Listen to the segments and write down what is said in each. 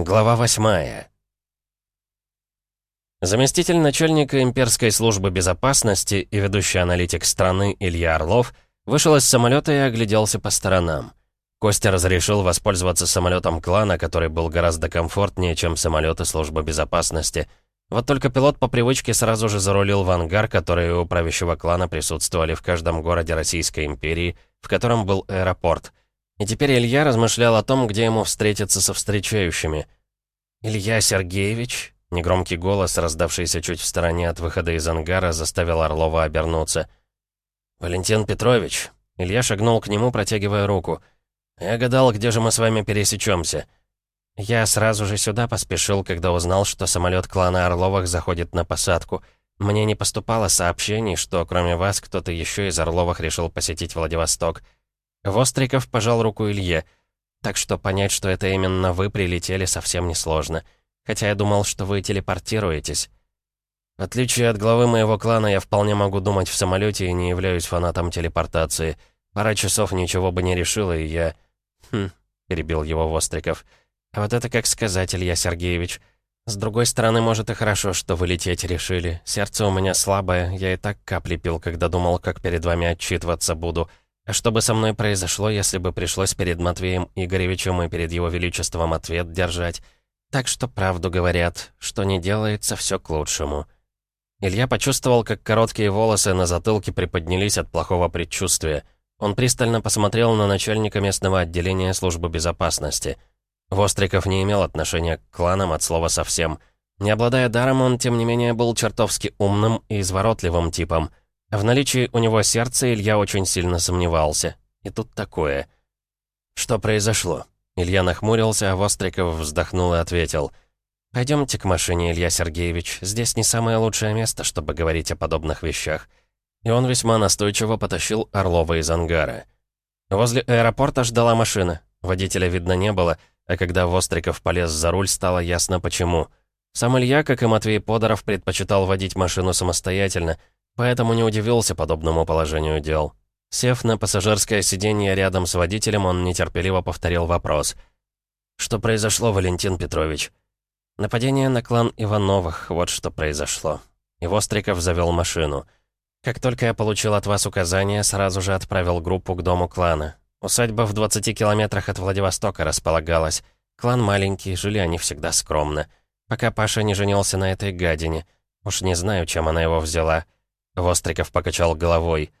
Глава восьмая. Заместитель начальника имперской службы безопасности и ведущий аналитик страны Илья Орлов вышел из самолета и огляделся по сторонам. Костя разрешил воспользоваться самолетом клана, который был гораздо комфортнее, чем самолеты службы безопасности. Вот только пилот по привычке сразу же зарулил в ангар, который у правящего клана присутствовали в каждом городе Российской империи, в котором был аэропорт — и теперь Илья размышлял о том, где ему встретиться со встречающими. «Илья Сергеевич?» Негромкий голос, раздавшийся чуть в стороне от выхода из ангара, заставил Орлова обернуться. «Валентин Петрович». Илья шагнул к нему, протягивая руку. «Я гадал, где же мы с вами пересечемся. Я сразу же сюда поспешил, когда узнал, что самолет клана Орловых заходит на посадку. Мне не поступало сообщений, что кроме вас кто-то еще из Орловых решил посетить Владивосток. Востриков пожал руку Илье. Так что понять, что это именно вы прилетели, совсем несложно. Хотя я думал, что вы телепортируетесь. В отличие от главы моего клана, я вполне могу думать в самолете и не являюсь фанатом телепортации. Пара часов ничего бы не решила, и я... Хм, перебил его Востриков. А вот это как сказать, Илья Сергеевич. С другой стороны, может и хорошо, что вы лететь решили. Сердце у меня слабое, я и так капли пил, когда думал, как перед вами отчитываться буду. А что бы со мной произошло, если бы пришлось перед Матвеем Игоревичем и перед его величеством ответ держать? Так что правду говорят, что не делается, все к лучшему. Илья почувствовал, как короткие волосы на затылке приподнялись от плохого предчувствия. Он пристально посмотрел на начальника местного отделения службы безопасности. Востриков не имел отношения к кланам от слова совсем. Не обладая даром, он, тем не менее, был чертовски умным и изворотливым типом — в наличии у него сердца Илья очень сильно сомневался. И тут такое. «Что произошло?» Илья нахмурился, а Востриков вздохнул и ответил. «Пойдемте к машине, Илья Сергеевич. Здесь не самое лучшее место, чтобы говорить о подобных вещах». И он весьма настойчиво потащил Орлова из ангара. Возле аэропорта ждала машина. Водителя видно не было, а когда Востриков полез за руль, стало ясно почему. Сам Илья, как и Матвей Подоров, предпочитал водить машину самостоятельно — Поэтому не удивился подобному положению дел. Сев на пассажирское сиденье рядом с водителем, он нетерпеливо повторил вопрос. «Что произошло, Валентин Петрович?» «Нападение на клан Ивановых, вот что произошло». И Востриков завел машину. «Как только я получил от вас указание, сразу же отправил группу к дому клана. Усадьба в 20 километрах от Владивостока располагалась. Клан маленький, жили они всегда скромно. Пока Паша не женился на этой гадине. Уж не знаю, чем она его взяла». Востриков покачал головой.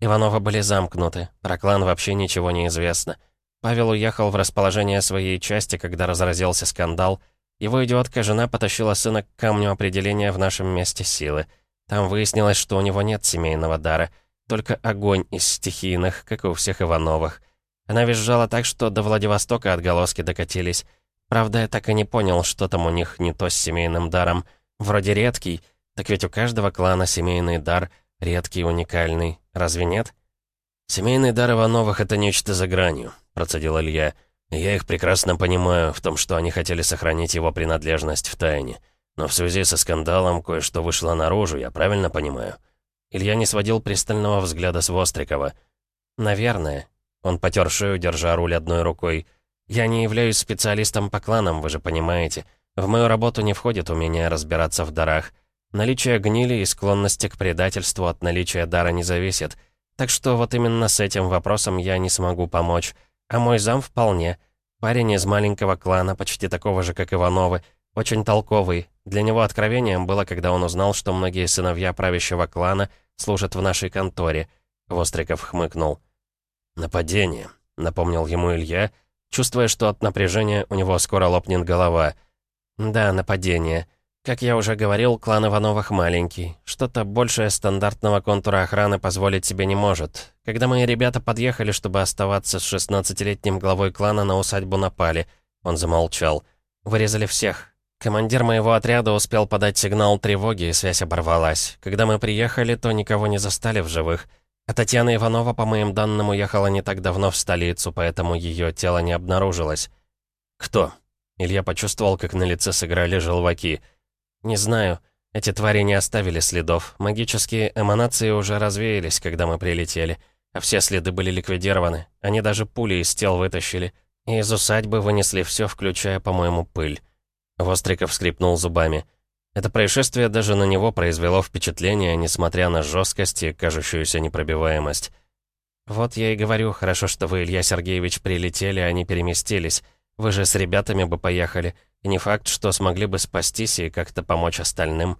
Иванова были замкнуты, про клан вообще ничего не известно. Павел уехал в расположение своей части, когда разразился скандал. Его идиотка жена потащила сына к камню определения в нашем месте силы. Там выяснилось, что у него нет семейного дара, только огонь из стихийных, как и у всех Ивановых. Она визжала так, что до Владивостока отголоски докатились. Правда, я так и не понял, что там у них не то с семейным даром. Вроде редкий — так ведь у каждого клана семейный дар редкий, уникальный. Разве нет? «Семейный дар Ивановых — это нечто за гранью», — процедил Илья. «Я их прекрасно понимаю в том, что они хотели сохранить его принадлежность в тайне. Но в связи со скандалом кое-что вышло наружу, я правильно понимаю?» Илья не сводил пристального взгляда с Вострикова. «Наверное». Он потер шею, держа руль одной рукой. «Я не являюсь специалистом по кланам, вы же понимаете. В мою работу не входит умение разбираться в дарах. Наличие гнили и склонности к предательству от наличия дара не зависит. Так что вот именно с этим вопросом я не смогу помочь. А мой зам вполне. Парень из маленького клана, почти такого же, как Ивановы. Очень толковый. Для него откровением было, когда он узнал, что многие сыновья правящего клана служат в нашей конторе. Востриков хмыкнул. «Нападение», — напомнил ему Илья, чувствуя, что от напряжения у него скоро лопнет голова. «Да, нападение. Как я уже говорил, клан Ивановых маленький. Что-то большее стандартного контура охраны позволить себе не может. Когда мои ребята подъехали, чтобы оставаться с 16-летним главой клана, на усадьбу напали. Он замолчал. Вырезали всех. Командир моего отряда успел подать сигнал тревоги, и связь оборвалась. Когда мы приехали, то никого не застали в живых. А Татьяна Иванова, по моим данным, уехала не так давно в столицу, поэтому ее тело не обнаружилось. «Кто?» Илья почувствовал, как на лице сыграли желваки – «Не знаю. Эти твари не оставили следов. Магические эманации уже развеялись, когда мы прилетели. А все следы были ликвидированы. Они даже пули из тел вытащили. И из усадьбы вынесли все, включая, по-моему, пыль. Востриков скрипнул зубами. Это происшествие даже на него произвело впечатление, несмотря на жесткость и кажущуюся непробиваемость. «Вот я и говорю, хорошо, что вы, Илья Сергеевич, прилетели, а не переместились. Вы же с ребятами бы поехали, и не факт, что смогли бы спастись и как-то помочь остальным».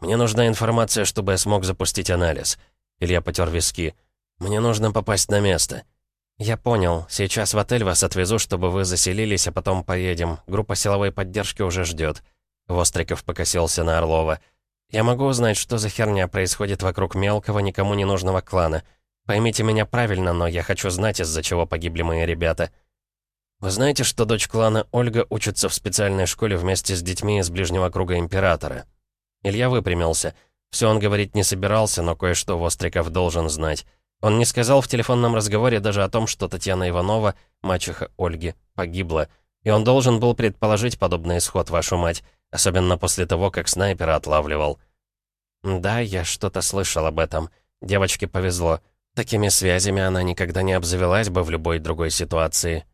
«Мне нужна информация, чтобы я смог запустить анализ». Илья потер виски. «Мне нужно попасть на место». «Я понял. Сейчас в отель вас отвезу, чтобы вы заселились, а потом поедем. Группа силовой поддержки уже ждет. Востриков покосился на Орлова. «Я могу узнать, что за херня происходит вокруг мелкого, никому не нужного клана. Поймите меня правильно, но я хочу знать, из-за чего погибли мои ребята». «Вы знаете, что дочь клана Ольга учится в специальной школе вместе с детьми из ближнего круга Императора?» Илья выпрямился. Все он говорить не собирался, но кое-что Востриков должен знать. Он не сказал в телефонном разговоре даже о том, что Татьяна Иванова, мачеха Ольги, погибла. И он должен был предположить подобный исход, вашу мать, особенно после того, как снайпера отлавливал. Да, я что-то слышал об этом. Девочке повезло. Такими связями она никогда не обзавелась бы в любой другой ситуации.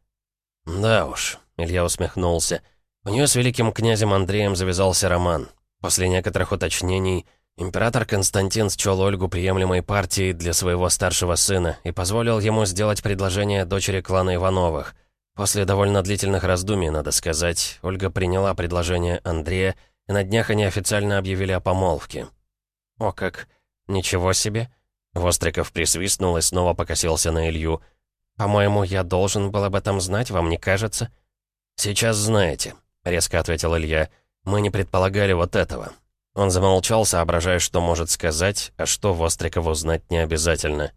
Да уж, Илья усмехнулся. У нее с великим князем Андреем завязался роман. После некоторых уточнений Император Константин счел Ольгу приемлемой партией для своего старшего сына и позволил ему сделать предложение дочери клана Ивановых. После довольно длительных раздумий, надо сказать, Ольга приняла предложение Андрея, и на днях они официально объявили о помолвке. «О как! Ничего себе!» Востриков присвистнул и снова покосился на Илью. «По-моему, я должен был об этом знать, вам не кажется?» «Сейчас знаете», — резко ответил Илья. «Мы не предполагали вот этого. Он замолчал, соображая, что может сказать, а что Вострикову знать не обязательно.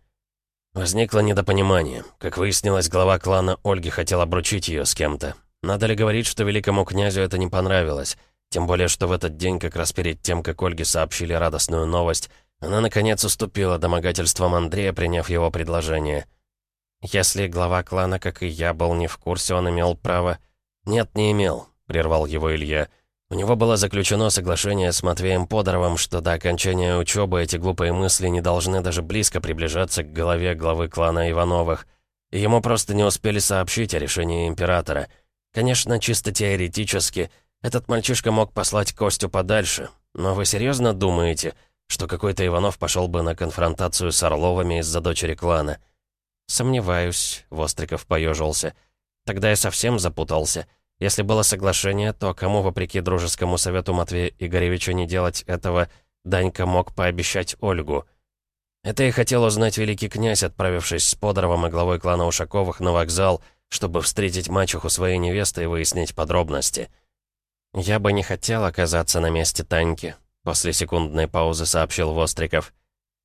Возникло недопонимание. Как выяснилось, глава клана Ольги хотел обручить ее с кем-то. Надо ли говорить, что великому князю это не понравилось? Тем более, что в этот день, как раз перед тем, как Ольге сообщили радостную новость, она, наконец, уступила домогательствам Андрея, приняв его предложение. Если глава клана, как и я, был не в курсе, он имел право... «Нет, не имел», — прервал его Илья. У него было заключено соглашение с Матвеем Подоровым, что до окончания учебы эти глупые мысли не должны даже близко приближаться к голове главы клана Ивановых. И ему просто не успели сообщить о решении императора. Конечно, чисто теоретически, этот мальчишка мог послать Костю подальше. Но вы серьезно думаете, что какой-то Иванов пошел бы на конфронтацию с Орловыми из-за дочери клана? «Сомневаюсь», — Востриков поежился. «Тогда я совсем запутался». Если было соглашение, то кому, вопреки дружескому совету Матвея Игоревича, не делать этого, Данька мог пообещать Ольгу. Это и хотел узнать великий князь, отправившись с Подоровым и главой клана Ушаковых на вокзал, чтобы встретить мачеху своей невесты и выяснить подробности. «Я бы не хотел оказаться на месте Таньки», — после секундной паузы сообщил Востриков.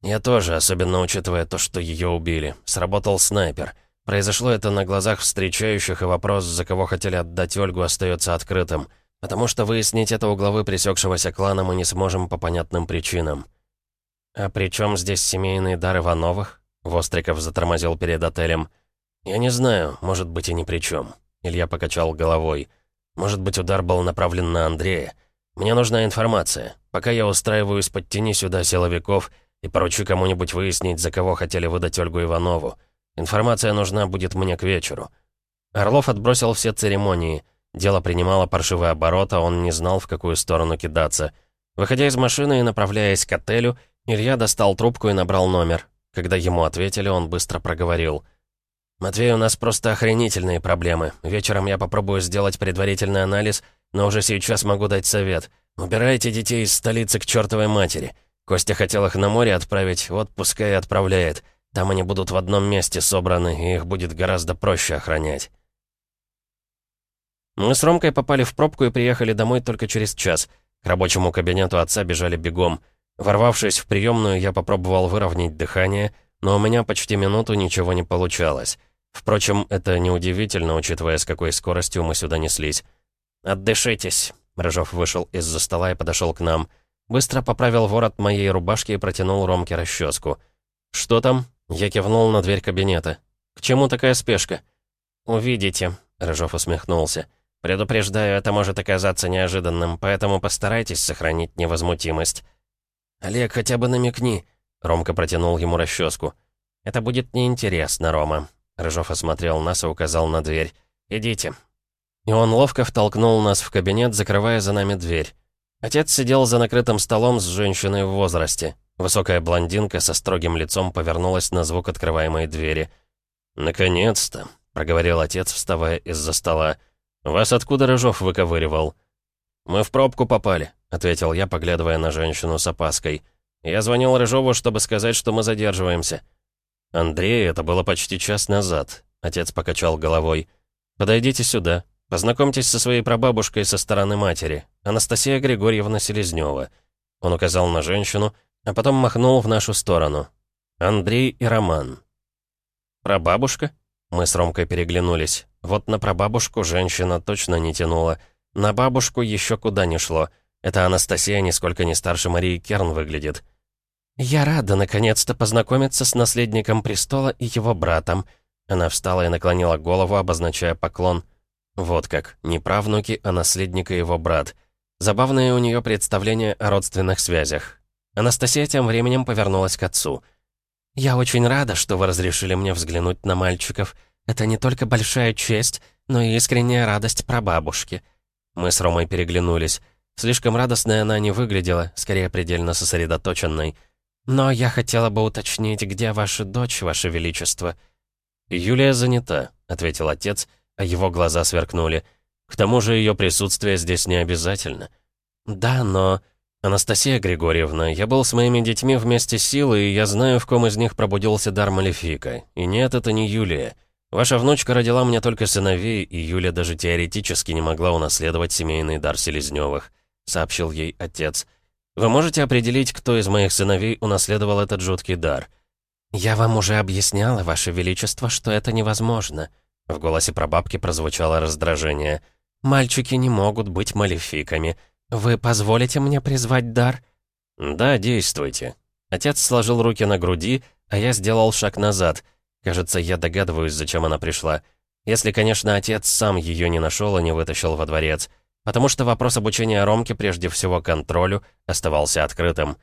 «Я тоже, особенно учитывая то, что ее убили. Сработал снайпер». Произошло это на глазах встречающих, и вопрос, за кого хотели отдать Ольгу, остается открытым. Потому что выяснить это у главы пресекшегося клана мы не сможем по понятным причинам. «А при чем здесь семейные дары Ивановых?» Востриков затормозил перед отелем. «Я не знаю, может быть и ни при чем. Илья покачал головой. «Может быть, удар был направлен на Андрея. Мне нужна информация. Пока я устраиваюсь, подтяни сюда силовиков и поручу кому-нибудь выяснить, за кого хотели выдать Ольгу Иванову. Информация нужна будет мне к вечеру». Орлов отбросил все церемонии. Дело принимало паршивый оборот, а он не знал, в какую сторону кидаться. Выходя из машины и направляясь к отелю, Илья достал трубку и набрал номер. Когда ему ответили, он быстро проговорил. «Матвей, у нас просто охренительные проблемы. Вечером я попробую сделать предварительный анализ, но уже сейчас могу дать совет. Убирайте детей из столицы к чертовой матери. Костя хотел их на море отправить, вот пускай и отправляет. Там они будут в одном месте собраны, и их будет гораздо проще охранять. Мы с Ромкой попали в пробку и приехали домой только через час. К рабочему кабинету отца бежали бегом. Ворвавшись в приемную, я попробовал выровнять дыхание, но у меня почти минуту ничего не получалось. Впрочем, это неудивительно, учитывая, с какой скоростью мы сюда неслись. «Отдышитесь», — Рыжов вышел из-за стола и подошел к нам. Быстро поправил ворот моей рубашки и протянул Ромке расческу. «Что там?» Я кивнул на дверь кабинета. «К чему такая спешка?» «Увидите», — Рыжов усмехнулся. «Предупреждаю, это может оказаться неожиданным, поэтому постарайтесь сохранить невозмутимость». «Олег, хотя бы намекни», — Ромка протянул ему расческу. «Это будет неинтересно, Рома». Рыжов осмотрел нас и указал на дверь. идите». И он ловко втолкнул нас в кабинет, закрывая за нами дверь. Отец сидел за накрытым столом с женщиной в возрасте. Высокая блондинка со строгим лицом повернулась на звук открываемой двери. «Наконец-то», — проговорил отец, вставая из-за стола. «Вас откуда Рыжов выковыривал?» «Мы в пробку попали», — ответил я, поглядывая на женщину с опаской. «Я звонил Рыжову, чтобы сказать, что мы задерживаемся». «Андрей, это было почти час назад», — отец покачал головой. «Подойдите сюда», Познакомьтесь со своей прабабушкой со стороны матери, Анастасия Григорьевна Селезнева. Он указал на женщину, а потом махнул в нашу сторону. Андрей и Роман. «Прабабушка?» Мы с Ромкой переглянулись. Вот на прабабушку женщина точно не тянула. На бабушку еще куда не шло. Это Анастасия нисколько не старше Марии Керн выглядит. «Я рада наконец-то познакомиться с наследником престола и его братом». Она встала и наклонила голову, обозначая поклон. Вот как, не правнуки, а наследник и его брат. Забавное у нее представление о родственных связях. Анастасия тем временем повернулась к отцу. «Я очень рада, что вы разрешили мне взглянуть на мальчиков. Это не только большая честь, но и искренняя радость прабабушки». Мы с Ромой переглянулись. Слишком радостной она не выглядела, скорее предельно сосредоточенной. «Но я хотела бы уточнить, где ваша дочь, ваше величество?» «Юлия занята», — ответил отец, а его глаза сверкнули. К тому же ее присутствие здесь не обязательно. Да, но... Анастасия Григорьевна, я был с моими детьми вместе с Силой, и я знаю, в ком из них пробудился дар Малефика. И нет, это не Юлия. Ваша внучка родила мне только сыновей, и Юля даже теоретически не могла унаследовать семейный дар Селезневых, сообщил ей отец. Вы можете определить, кто из моих сыновей унаследовал этот жуткий дар? Я вам уже объясняла, Ваше Величество, что это невозможно. В голосе прабабки прозвучало раздражение. «Мальчики не могут быть малефиками. Вы позволите мне призвать дар?» «Да, действуйте». Отец сложил руки на груди, а я сделал шаг назад. Кажется, я догадываюсь, зачем она пришла. Если, конечно, отец сам ее не нашел и не вытащил во дворец. Потому что вопрос обучения Ромке, прежде всего контролю, оставался открытым.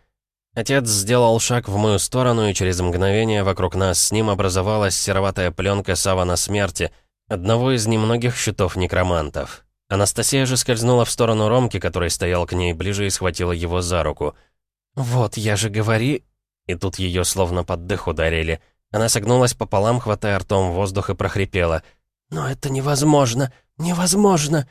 Отец сделал шаг в мою сторону, и через мгновение вокруг нас с ним образовалась сероватая пленка савана смерти, одного из немногих щитов некромантов. Анастасия же скользнула в сторону Ромки, который стоял к ней ближе и схватила его за руку. «Вот, я же говори...» И тут ее словно под дых ударили. Она согнулась пополам, хватая ртом воздух и прохрипела. «Но это невозможно! Невозможно!»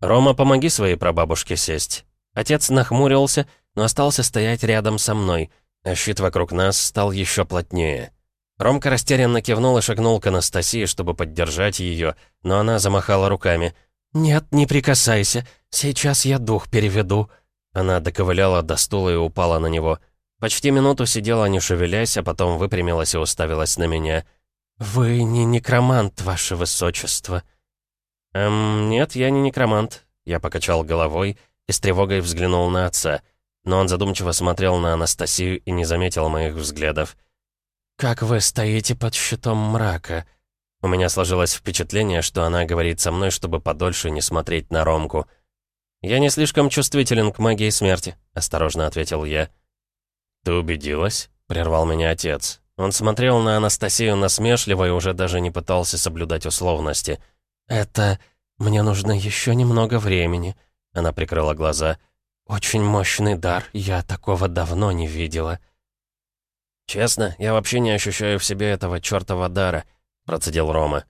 «Рома, помоги своей прабабушке сесть». Отец нахмурился, но остался стоять рядом со мной, а щит вокруг нас стал еще плотнее. Ромка растерянно кивнул и шагнул к Анастасии, чтобы поддержать ее, но она замахала руками. «Нет, не прикасайся, сейчас я дух переведу». Она доковыляла до стула и упала на него. Почти минуту сидела, не шевелясь, а потом выпрямилась и уставилась на меня. «Вы не некромант, ваше высочество». «Эм, нет, я не некромант», — я покачал головой и с тревогой взглянул на отца — но он задумчиво смотрел на Анастасию и не заметил моих взглядов. «Как вы стоите под щитом мрака?» У меня сложилось впечатление, что она говорит со мной, чтобы подольше не смотреть на Ромку. «Я не слишком чувствителен к магии смерти», — осторожно ответил я. «Ты убедилась?» — прервал меня отец. Он смотрел на Анастасию насмешливо и уже даже не пытался соблюдать условности. «Это... мне нужно еще немного времени», — она прикрыла глаза. «Очень мощный дар, я такого давно не видела». «Честно, я вообще не ощущаю в себе этого чертова дара», — процедил Рома.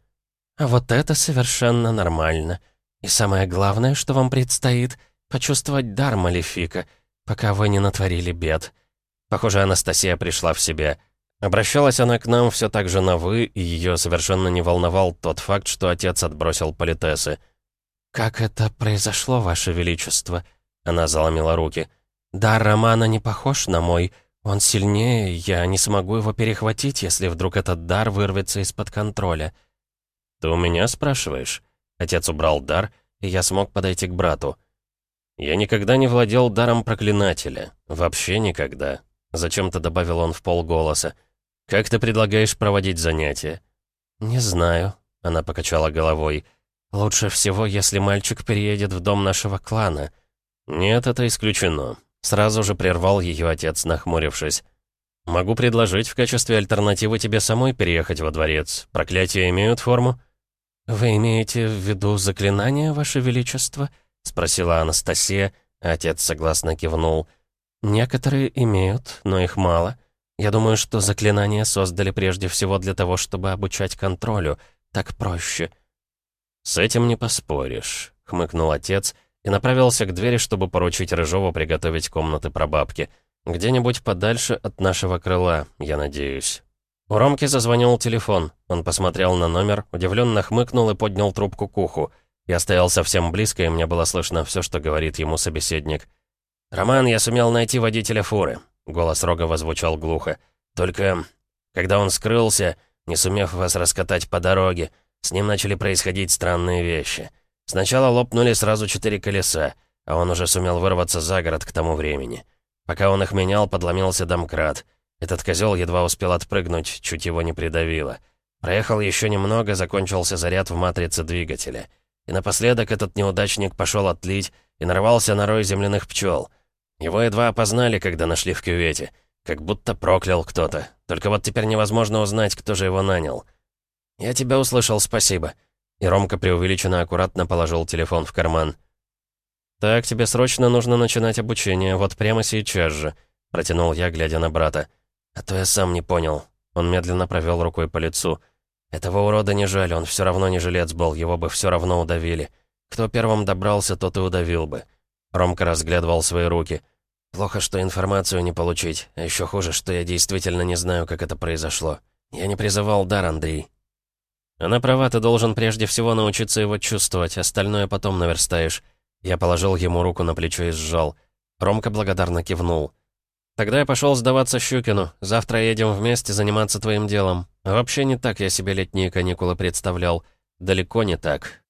«А вот это совершенно нормально. И самое главное, что вам предстоит, почувствовать дар Малефика, пока вы не натворили бед». Похоже, Анастасия пришла в себя. Обращалась она к нам все так же на «вы», и ее совершенно не волновал тот факт, что отец отбросил политесы. «Как это произошло, Ваше Величество?» Она заломила руки. «Дар Романа не похож на мой. Он сильнее, я не смогу его перехватить, если вдруг этот дар вырвется из-под контроля». «Ты у меня спрашиваешь?» Отец убрал дар, и я смог подойти к брату. «Я никогда не владел даром проклинателя. Вообще никогда», — зачем-то добавил он в полголоса. «Как ты предлагаешь проводить занятия?» «Не знаю», — она покачала головой. «Лучше всего, если мальчик переедет в дом нашего клана». «Нет, это исключено», — сразу же прервал ее отец, нахмурившись. «Могу предложить в качестве альтернативы тебе самой переехать во дворец. Проклятия имеют форму?» «Вы имеете в виду заклинание, Ваше Величество?» — спросила Анастасия, отец согласно кивнул. «Некоторые имеют, но их мало. Я думаю, что заклинания создали прежде всего для того, чтобы обучать контролю. Так проще». «С этим не поспоришь», — хмыкнул отец и направился к двери, чтобы поручить Рыжову приготовить комнаты прабабки. «Где-нибудь подальше от нашего крыла, я надеюсь». У Ромки зазвонил телефон. Он посмотрел на номер, удивленно хмыкнул и поднял трубку к уху. Я стоял совсем близко, и мне было слышно все, что говорит ему собеседник. «Роман, я сумел найти водителя фуры», — голос Рогова звучал глухо. «Только, когда он скрылся, не сумев вас раскатать по дороге, с ним начали происходить странные вещи. Сначала лопнули сразу четыре колеса, а он уже сумел вырваться за город к тому времени. Пока он их менял, подломился домкрат». Этот козел едва успел отпрыгнуть, чуть его не придавило. Проехал еще немного, закончился заряд в матрице двигателя. И напоследок этот неудачник пошел отлить и нарвался на рой земляных пчел. Его едва опознали, когда нашли в кювете. Как будто проклял кто-то. Только вот теперь невозможно узнать, кто же его нанял. «Я тебя услышал, спасибо». И Ромка преувеличенно аккуратно положил телефон в карман. «Так, тебе срочно нужно начинать обучение, вот прямо сейчас же», — протянул я, глядя на брата. «А то я сам не понял». Он медленно провел рукой по лицу. «Этого урода не жаль, он все равно не жилец был, его бы все равно удавили. Кто первым добрался, тот и удавил бы». Ромка разглядывал свои руки. «Плохо, что информацию не получить, а еще хуже, что я действительно не знаю, как это произошло. Я не призывал дар, Андрей». «Она права, ты должен прежде всего научиться его чувствовать, остальное потом наверстаешь». Я положил ему руку на плечо и сжал. Ромка благодарно кивнул. Тогда я пошел сдаваться Щукину. Завтра едем вместе заниматься твоим делом. Вообще не так я себе летние каникулы представлял. Далеко не так.